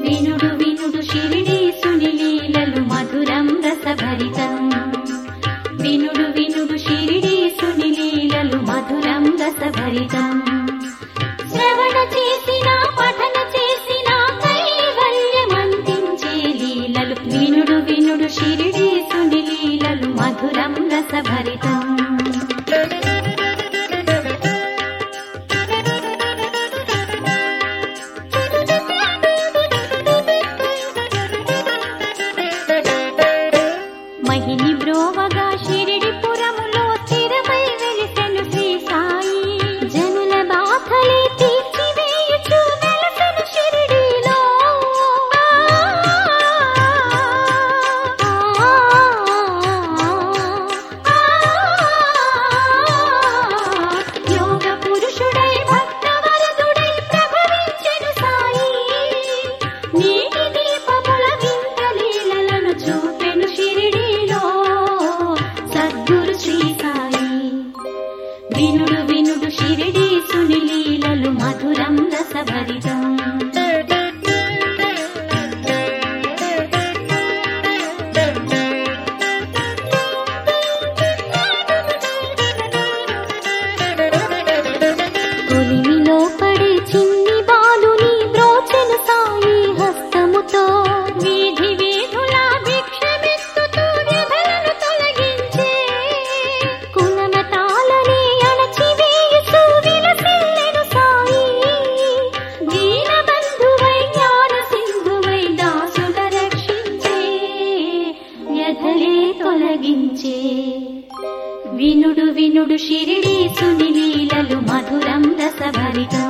వినుడు వినుడు శిరిడి సుని లీలలు మధురం రసభరితం. వినుడు వినుడు శిరిడి సుని లీలలు మధురం రసభరితం. भरी వినుడు షిరిడీ సునిలీలలు మధురం రసభరితం